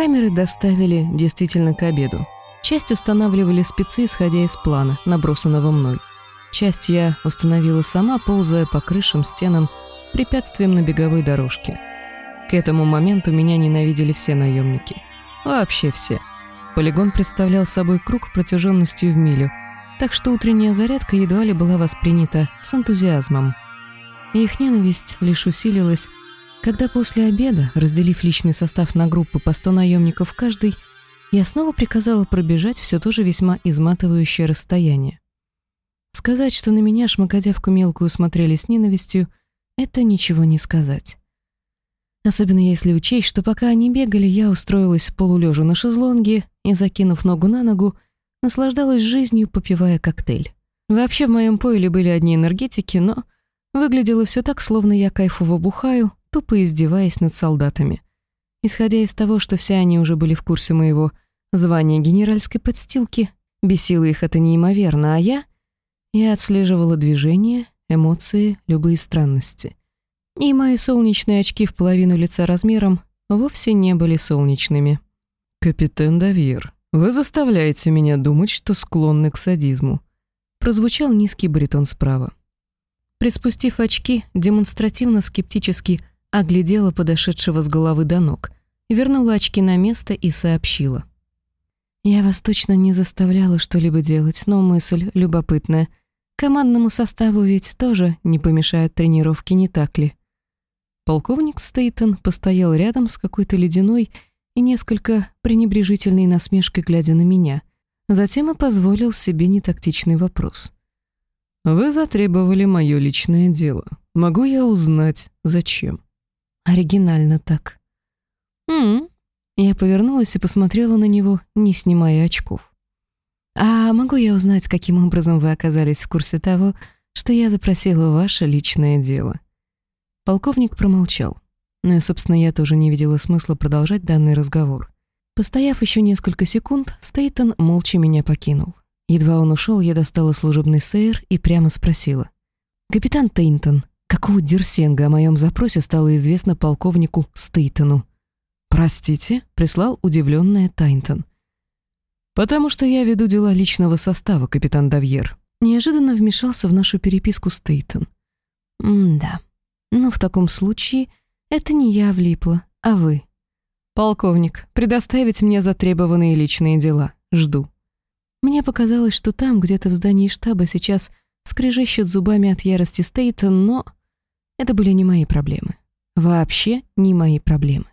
Камеры доставили действительно к обеду. Часть устанавливали спецы, исходя из плана, набросанного мной. Часть я установила сама, ползая по крышам, стенам, препятствием на беговой дорожке. К этому моменту меня ненавидели все наемники. Вообще все. Полигон представлял собой круг протяженностью в милю, так что утренняя зарядка едва ли была воспринята с энтузиазмом. И их ненависть лишь усилилась, когда после обеда, разделив личный состав на группы по 100 наемников каждый, я снова приказала пробежать все то же весьма изматывающее расстояние. Сказать, что на меня, шмакодявку мелкую, смотрели с ненавистью, это ничего не сказать. Особенно если учесть, что пока они бегали, я устроилась полулежа на шезлонге и, закинув ногу на ногу, наслаждалась жизнью, попивая коктейль. Вообще в моем поиле были одни энергетики, но выглядело все так, словно я кайфово бухаю, тупо издеваясь над солдатами. Исходя из того, что все они уже были в курсе моего звания генеральской подстилки, бесило их это неимоверно, а я... Я отслеживала движения, эмоции, любые странности. И мои солнечные очки в половину лица размером вовсе не были солнечными. «Капитан Давьер, вы заставляете меня думать, что склонны к садизму», прозвучал низкий баритон справа. Приспустив очки, демонстративно скептически оглядела подошедшего с головы до ног, вернула очки на место и сообщила. «Я вас точно не заставляла что-либо делать, но мысль любопытная. Командному составу ведь тоже не помешают тренировки, не так ли?» Полковник Стейтон постоял рядом с какой-то ледяной и несколько пренебрежительной насмешкой, глядя на меня. Затем и позволил себе нетактичный вопрос. «Вы затребовали мое личное дело. Могу я узнать, зачем?» Оригинально так. «М-м». Я повернулась и посмотрела на него, не снимая очков. «А могу я узнать, каким образом вы оказались в курсе того, что я запросила ваше личное дело?» Полковник промолчал. Но, и, собственно, я тоже не видела смысла продолжать данный разговор. Постояв еще несколько секунд, Стейтон молча меня покинул. Едва он ушел, я достала служебный сейр и прямо спросила. «Капитан Тейнтон, Какого дерсенга о моем запросе стало известно полковнику Стейтону? «Простите», — прислал удивленная Тайнтон. «Потому что я веду дела личного состава, капитан Давьер». Неожиданно вмешался в нашу переписку Стейтон. «М-да. Ну, в таком случае это не я влипла, а вы. Полковник, предоставить мне затребованные личные дела. Жду». Мне показалось, что там, где-то в здании штаба, сейчас скрежещет зубами от ярости Стейтон, но... Это были не мои проблемы. Вообще не мои проблемы.